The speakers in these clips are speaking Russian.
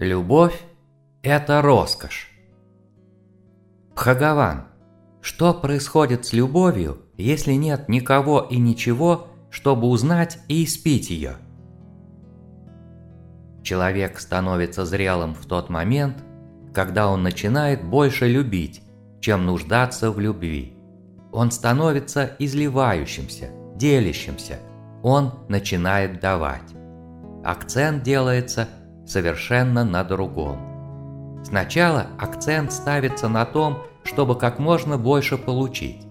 Любовь – это роскошь. Бхагаван, что происходит с любовью, если нет никого и ничего, чтобы узнать и испить ее? Человек становится зрелым в тот момент, когда он начинает больше любить, чем нуждаться в любви. Он становится изливающимся, делящимся, он начинает давать. Акцент делается совершенно на другом. Сначала акцент ставится на том, чтобы как можно больше получить.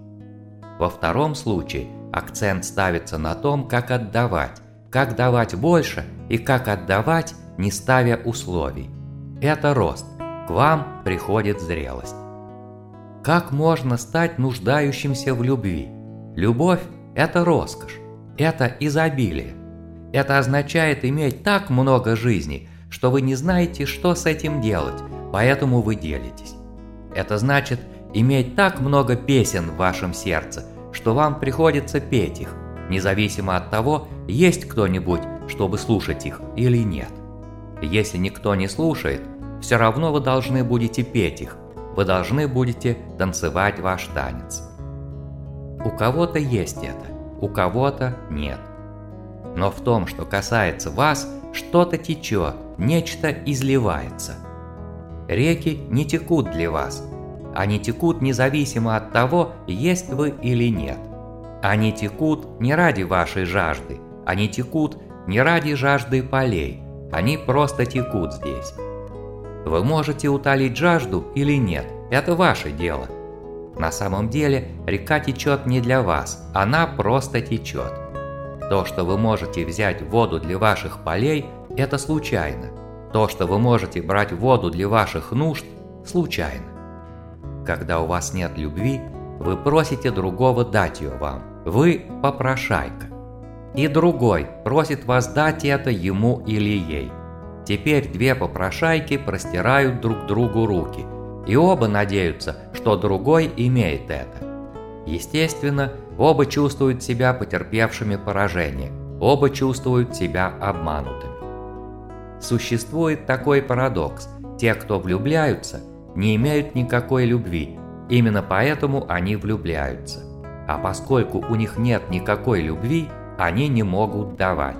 Во втором случае акцент ставится на том, как отдавать, как давать больше и как отдавать, не ставя условий. Это рост, к вам приходит зрелость. Как можно стать нуждающимся в любви? Любовь – это роскошь, это изобилие. Это означает иметь так много жизни, что вы не знаете, что с этим делать, поэтому вы делитесь. Это значит иметь так много песен в вашем сердце, что вам приходится петь их, независимо от того, есть кто-нибудь, чтобы слушать их или нет. Если никто не слушает, все равно вы должны будете петь их, вы должны будете танцевать ваш танец. У кого-то есть это, у кого-то нет. Но в том, что касается вас, что-то течет, нечто изливается. Реки не текут для вас. Они текут независимо от того, есть вы или нет. Они текут не ради вашей жажды, они текут не ради жажды полей, они просто текут здесь. Вы можете утолить жажду или нет, это ваше дело. На самом деле река течет не для вас, она просто течет. То, что вы можете взять воду для ваших полей, это случайно. То, что вы можете брать воду для ваших нужд, случайно. Когда у вас нет любви, вы просите другого дать ее вам. Вы попрошайка. И другой просит вас дать это ему или ей. Теперь две попрошайки простирают друг другу руки, и оба надеются, что другой имеет это. Естественно, оба чувствуют себя потерпевшими поражение, оба чувствуют себя обманутыми. Существует такой парадокс. Те, кто влюбляются, не имеют никакой любви, именно поэтому они влюбляются. А поскольку у них нет никакой любви, они не могут давать.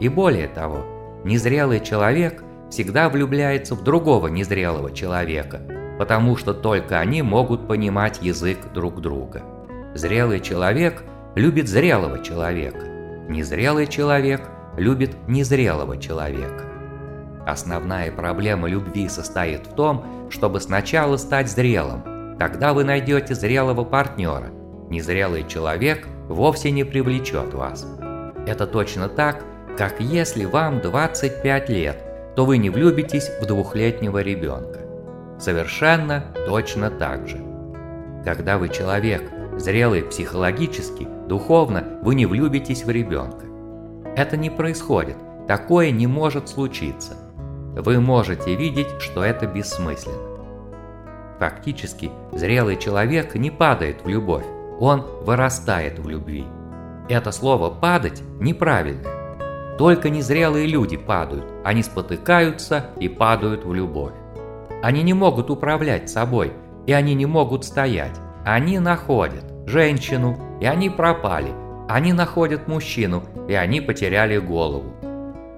И более того, незрелый человек всегда влюбляется в другого незрелого человека, потому что только они могут понимать язык друг друга. Зрелый человек любит зрелого человека, незрелый человек любит незрелого человека. Основная проблема любви состоит в том, чтобы сначала стать зрелым. Тогда вы найдете зрелого партнера. Незрелый человек вовсе не привлечет вас. Это точно так, как если вам 25 лет, то вы не влюбитесь в двухлетнего ребенка. Совершенно точно так же. Когда вы человек, зрелый психологически, духовно, вы не влюбитесь в ребенка. Это не происходит, такое не может случиться вы можете видеть, что это бессмысленно. Фактически, зрелый человек не падает в любовь, он вырастает в любви. Это слово «падать» неправильное. Только незрелые люди падают, они спотыкаются и падают в любовь. Они не могут управлять собой, и они не могут стоять. Они находят женщину, и они пропали. Они находят мужчину, и они потеряли голову.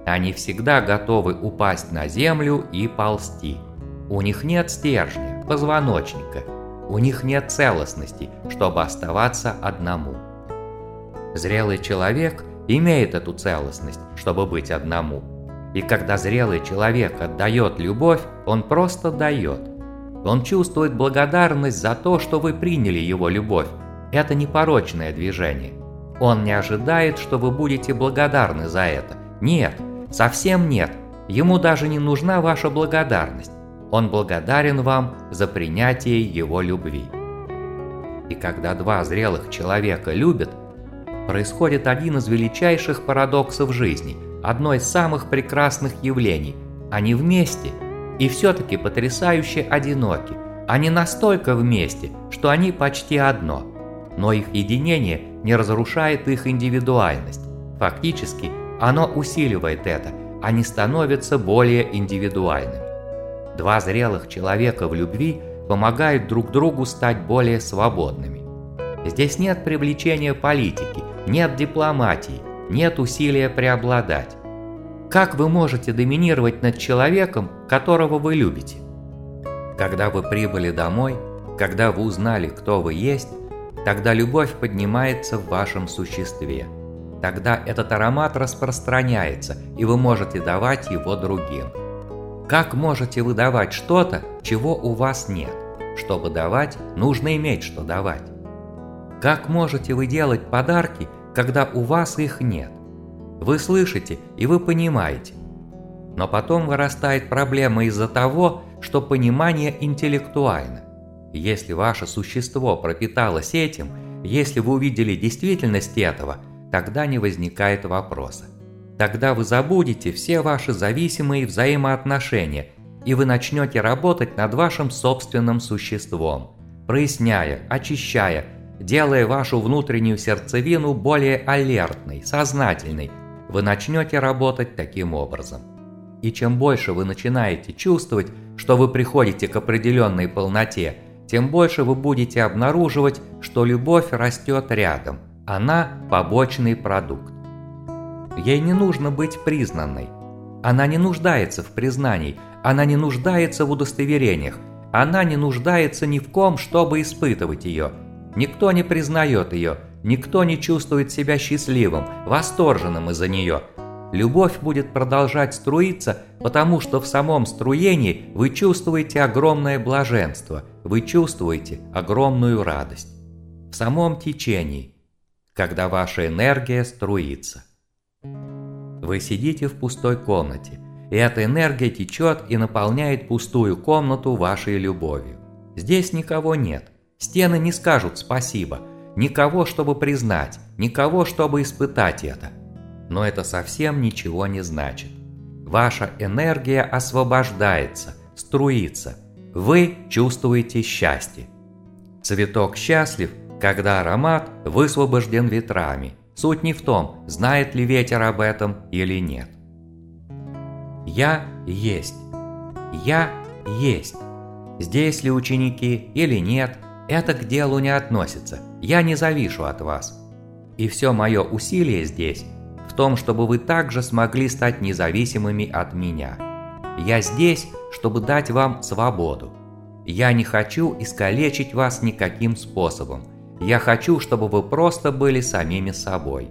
Они всегда готовы упасть на землю и ползти. У них нет стержня, позвоночника. У них нет целостности, чтобы оставаться одному. Зрелый человек имеет эту целостность, чтобы быть одному. И когда зрелый человек отдает любовь, он просто дает. Он чувствует благодарность за то, что вы приняли его любовь. Это непорочное движение. Он не ожидает, что вы будете благодарны за это. Нет, Совсем нет, ему даже не нужна ваша благодарность. Он благодарен вам за принятие его любви. И когда два зрелых человека любят, происходит один из величайших парадоксов жизни, одно из самых прекрасных явлений. Они вместе и все-таки потрясающе одиноки. Они настолько вместе, что они почти одно. Но их единение не разрушает их индивидуальность. Фактически, оно усиливает это, они становятся более индивидуальными. Два зрелых человека в любви помогают друг другу стать более свободными. Здесь нет привлечения политики, нет дипломатии, нет усилия преобладать. Как вы можете доминировать над человеком, которого вы любите? Когда вы прибыли домой, когда вы узнали, кто вы есть, тогда любовь поднимается в вашем существе. Тогда этот аромат распространяется, и вы можете давать его другим. Как можете вы давать что-то, чего у вас нет? Чтобы давать, нужно иметь что давать. Как можете вы делать подарки, когда у вас их нет? Вы слышите и вы понимаете. Но потом вырастает проблема из-за того, что понимание интеллектуально. Если ваше существо пропиталось этим, если вы увидели действительность этого, тогда не возникает вопроса. Тогда вы забудете все ваши зависимые взаимоотношения, и вы начнете работать над вашим собственным существом, проясняя, очищая, делая вашу внутреннюю сердцевину более алертной, сознательной, вы начнете работать таким образом. И чем больше вы начинаете чувствовать, что вы приходите к определенной полноте, тем больше вы будете обнаруживать, что любовь растет рядом, она – побочный продукт. Ей не нужно быть признанной. Она не нуждается в признании, она не нуждается в удостоверениях, она не нуждается ни в ком, чтобы испытывать ее. Никто не признает ее, никто не чувствует себя счастливым, восторженным из-за нее. Любовь будет продолжать струиться, потому что в самом струении вы чувствуете огромное блаженство, вы чувствуете огромную радость. В самом течении, когда ваша энергия струится. Вы сидите в пустой комнате, и эта энергия течет и наполняет пустую комнату вашей любовью. Здесь никого нет, стены не скажут спасибо, никого, чтобы признать, никого, чтобы испытать это. Но это совсем ничего не значит. Ваша энергия освобождается, струится. Вы чувствуете счастье. Цветок счастлив, когда аромат высвобожден ветрами – Суть не в том, знает ли ветер об этом или нет. Я есть. Я есть. Здесь ли ученики или нет, это к делу не относится. Я не завишу от вас. И все мое усилие здесь в том, чтобы вы также смогли стать независимыми от меня. Я здесь, чтобы дать вам свободу. Я не хочу искалечить вас никаким способом – я хочу, чтобы вы просто были самими собой.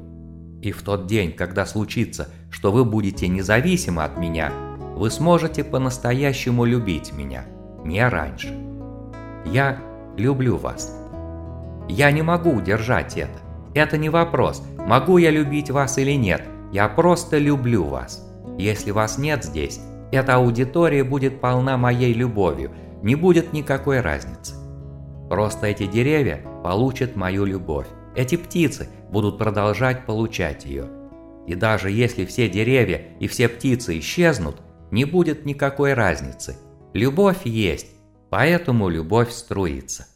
И в тот день, когда случится, что вы будете независимы от меня, вы сможете по-настоящему любить меня, не раньше. Я люблю вас. Я не могу удержать это. Это не вопрос, могу я любить вас или нет, я просто люблю вас. Если вас нет здесь, эта аудитория будет полна моей любовью, не будет никакой разницы. Просто эти деревья получат мою любовь. Эти птицы будут продолжать получать ее. И даже если все деревья и все птицы исчезнут, не будет никакой разницы. Любовь есть, поэтому любовь струится.